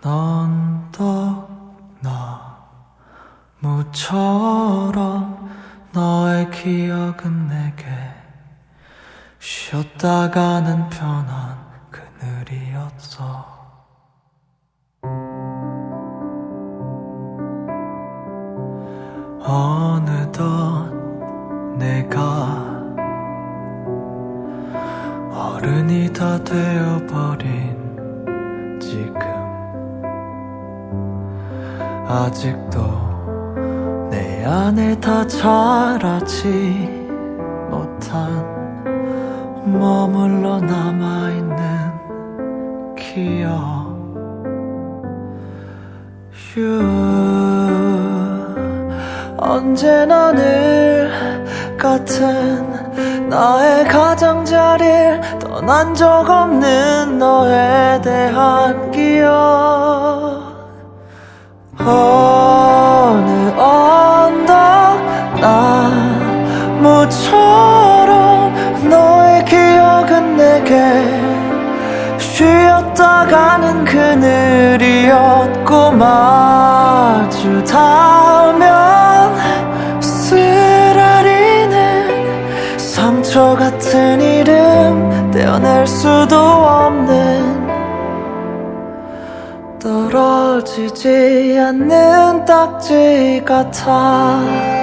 넌떡나 무처럼 너의 기억은 내게 쉬었다 가는 편한 그늘이었어. 어느덧 내가 어른이 다 되어버린 지금 아직도 내 안에 다 자라지 못한 머물러 남아있는 기억. You. 언제나 늘 같은 나의 가장자리를 떠난 적 없는 너에 대한 기억 쉬었다가는 그늘이었고 마주 닿으면 쓰라리는 상처 같은 이름 떼어낼 수도 없는 떨어지지 않는 딱지 같아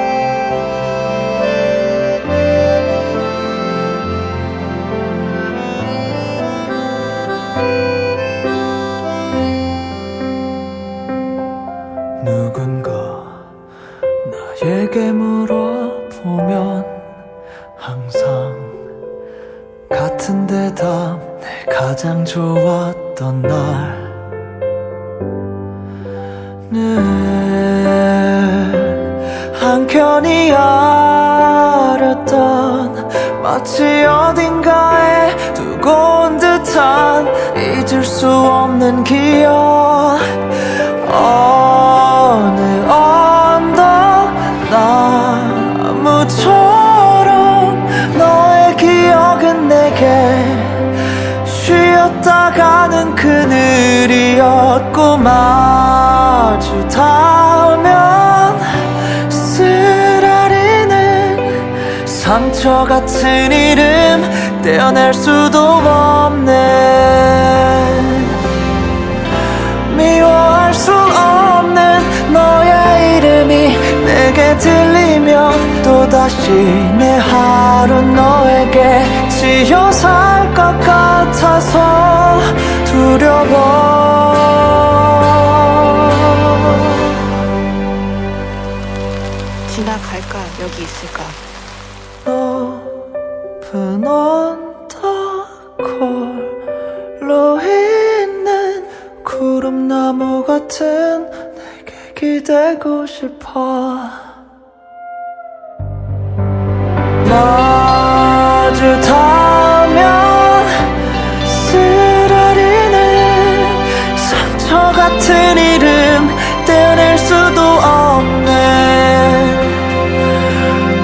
누군가 나에게 물어보면 항상 같은 대답 내 가장 좋았던 날. 늘 한켠이 아렸던 마치 어딘가에 두고 온 듯한 잊을 수 없는 기억 쉬었다가는 그늘이었고 마주 닿으면 쓰라리는 상처 같은 이름 떼어낼 수도 없네. 미워할 수 없는 너의 이름이 내게 들리면 또다시 내 하루 너에게 지어 살것 같아서 두려워. 지나갈까? 여기 있을까? 높은 언덕 홀로 있는 구름나무 같은 내게 기대고 싶어 상처 같은 이름 떼어낼 수도 없네.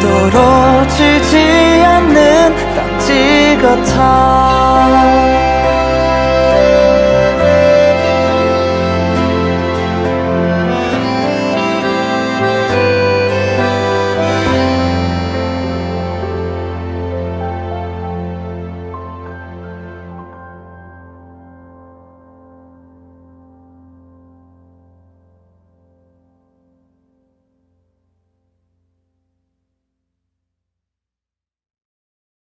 떨어지지 않는 딱지 같아